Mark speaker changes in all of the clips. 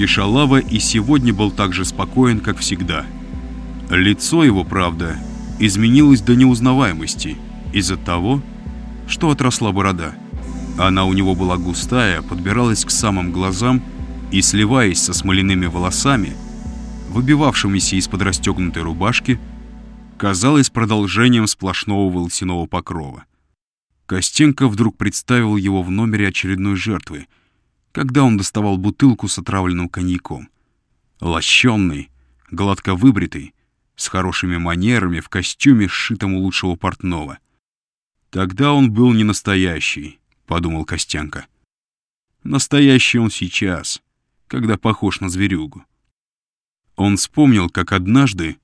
Speaker 1: Кишалава и сегодня был так же спокоен, как всегда. Лицо его, правда, изменилось до неузнаваемости из-за того, что отросла борода. Она у него была густая, подбиралась к самым глазам и, сливаясь со смоляными волосами, выбивавшимися из-под расстегнутой рубашки, казалась продолжением сплошного волосяного покрова. Костенко вдруг представил его в номере очередной жертвы, когда он доставал бутылку с отравленным коньяком. Лощенный, гладко выбритый, с хорошими манерами, в костюме, сшитом у лучшего портного. «Тогда он был не настоящий», — подумал Костянка. «Настоящий он сейчас, когда похож на зверюгу». Он вспомнил, как однажды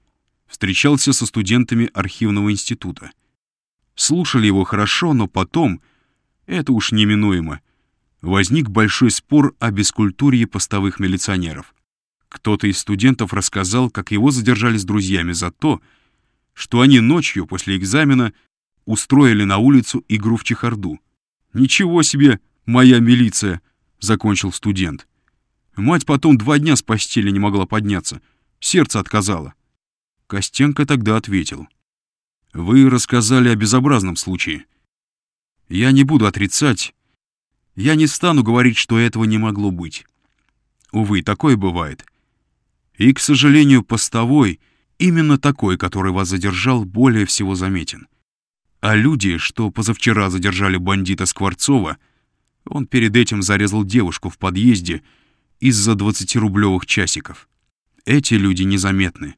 Speaker 1: встречался со студентами архивного института. Слушали его хорошо, но потом, это уж неминуемо, возник большой спор о бескультурье постовых милиционеров. Кто-то из студентов рассказал, как его задержали с друзьями за то, что они ночью после экзамена устроили на улицу игру в чехарду. «Ничего себе, моя милиция!» — закончил студент. Мать потом два дня с постели не могла подняться. Сердце отказало. Костенко тогда ответил. «Вы рассказали о безобразном случае. Я не буду отрицать. Я не стану говорить, что этого не могло быть. Увы, такое бывает. И, к сожалению, постовой, именно такой, который вас задержал, более всего заметен. А люди, что позавчера задержали бандита Скворцова, он перед этим зарезал девушку в подъезде из-за 20-рублевых часиков. Эти люди незаметны.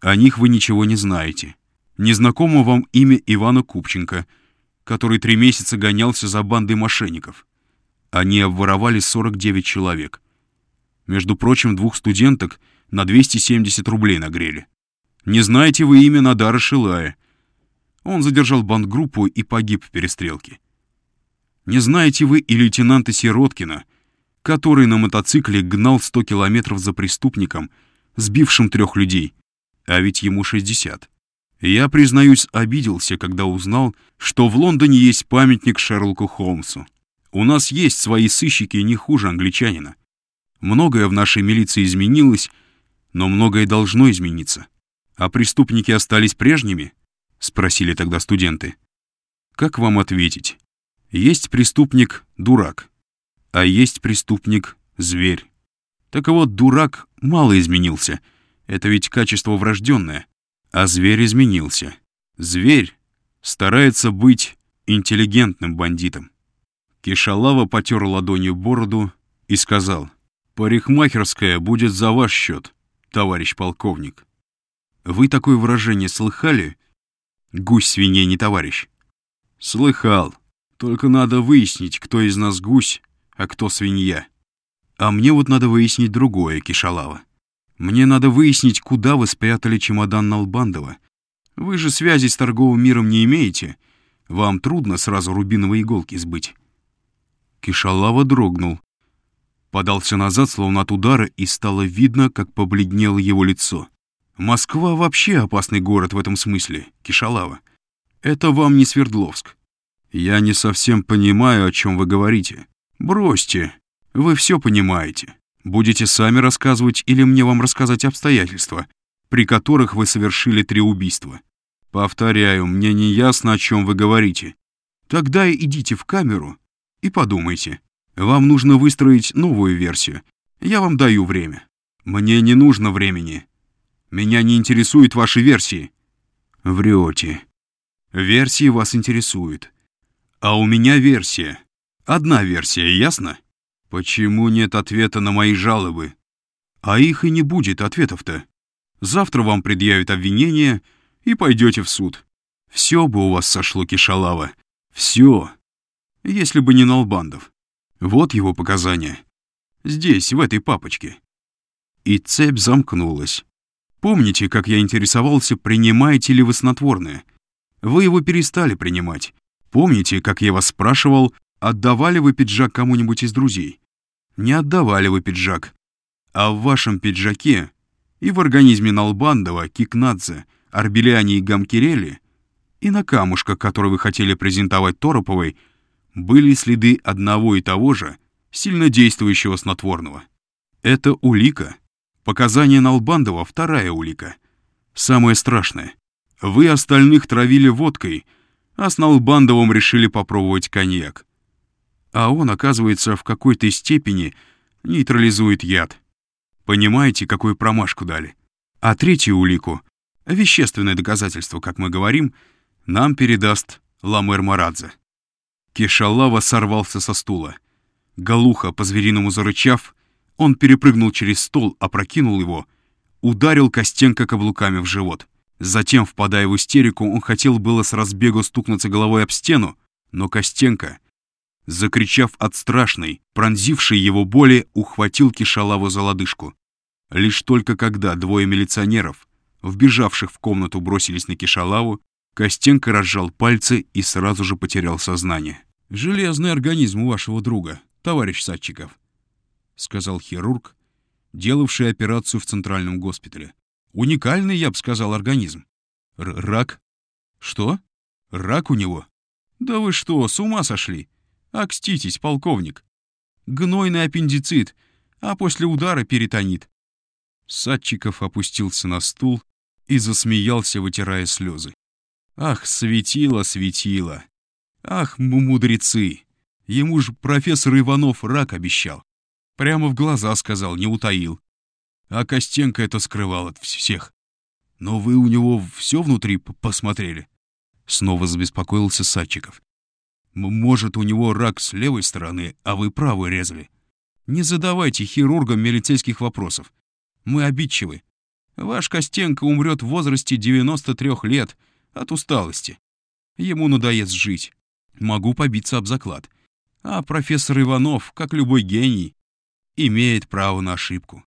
Speaker 1: О них вы ничего не знаете. Незнакомо вам имя Ивана Купченко, который три месяца гонялся за бандой мошенников. Они обворовали 49 человек. Между прочим, двух студенток на 270 рублей нагрели. Не знаете вы имя Надара Шилая. Он задержал бандгруппу и погиб в перестрелке. Не знаете вы и лейтенанта Сироткина, который на мотоцикле гнал 100 километров за преступником, сбившим трех людей, а ведь ему 60. Я, признаюсь, обиделся, когда узнал, что в Лондоне есть памятник Шерлоку Холмсу. У нас есть свои сыщики не хуже англичанина. Многое в нашей милиции изменилось, но многое должно измениться. А преступники остались прежними? Спросили тогда студенты. Как вам ответить? Есть преступник — дурак, а есть преступник — зверь. Так вот, дурак мало изменился. Это ведь качество врожденное. А зверь изменился. Зверь старается быть интеллигентным бандитом. Кишалава потер ладонью бороду и сказал — Парикмахерская будет за ваш счет, товарищ полковник. Вы такое выражение слыхали? Гусь свиней не товарищ. Слыхал. Только надо выяснить, кто из нас гусь, а кто свинья. А мне вот надо выяснить другое, Кишалава. Мне надо выяснить, куда вы спрятали чемодан Налбандова. Вы же связи с торговым миром не имеете. Вам трудно сразу рубиновые иголки сбыть. Кишалава дрогнул подался назад, словно от удара, и стало видно, как побледнело его лицо. Москва вообще опасный город в этом смысле, Кишалава. Это вам не Свердловск. Я не совсем понимаю, о чем вы говорите. Бросьте. Вы все понимаете. Будете сами рассказывать или мне вам рассказать обстоятельства, при которых вы совершили три убийства? Повторяю, мне не ясно, о чем вы говорите. Тогда идите в камеру и подумайте. Вам нужно выстроить новую версию. Я вам даю время. Мне не нужно времени. Меня не интересуют ваши версии. Врете. Версии вас интересуют. А у меня версия. Одна версия, ясно? Почему нет ответа на мои жалобы? А их и не будет ответов-то. Завтра вам предъявят обвинение и пойдете в суд. Все бы у вас сошло кишалава. Все. Если бы не Налбандов. Вот его показания. Здесь, в этой папочке. И цепь замкнулась. Помните, как я интересовался, принимаете ли вы снотворное? Вы его перестали принимать. Помните, как я вас спрашивал, отдавали вы пиджак кому-нибудь из друзей? Не отдавали вы пиджак. А в вашем пиджаке и в организме Налбандова, Кикнадзе, Арбеляне и Гамкирели и на камушках, который вы хотели презентовать Тороповой, были следы одного и того же, сильно действующего снотворного. Это улика. Показания Налбандова — вторая улика. Самое страшное. Вы остальных травили водкой, а с Налбандовым решили попробовать коньяк. А он, оказывается, в какой-то степени нейтрализует яд. Понимаете, какую промашку дали? А третью улику, вещественное доказательство, как мы говорим, нам передаст Ламер Марадзе. Кишалава сорвался со стула. Галуха, по-звериному зарычав, он перепрыгнул через стол, опрокинул его, ударил Костенко каблуками в живот. Затем, впадая в истерику, он хотел было с разбегу стукнуться головой об стену, но Костенко, закричав от страшной, пронзившей его боли, ухватил Кишалаву за лодыжку. Лишь только когда двое милиционеров, вбежавших в комнату, бросились на Кишалаву, Костенко разжал пальцы и сразу же потерял сознание. «Железный организм у вашего друга, товарищ Садчиков», — сказал хирург, делавший операцию в центральном госпитале. «Уникальный, я бы сказал, организм. Р рак? Что? Рак у него? Да вы что, с ума сошли? Окститесь, полковник. Гнойный аппендицит, а после удара перитонит». Садчиков опустился на стул и засмеялся, вытирая слезы. Ах, светило, светило. Ах, мудрецы. Ему же профессор Иванов рак обещал. Прямо в глаза сказал, не утаил. А Костенко это скрывал от всех. Но вы у него все внутри посмотрели? Снова забеспокоился Садчиков. Может, у него рак с левой стороны, а вы правой резали. Не задавайте хирургам милицейских вопросов. Мы обидчивы. Ваш Костенко умрет в возрасте 93 лет — от усталости. Ему надоест жить. Могу побиться об заклад. А профессор Иванов, как любой гений, имеет право на ошибку.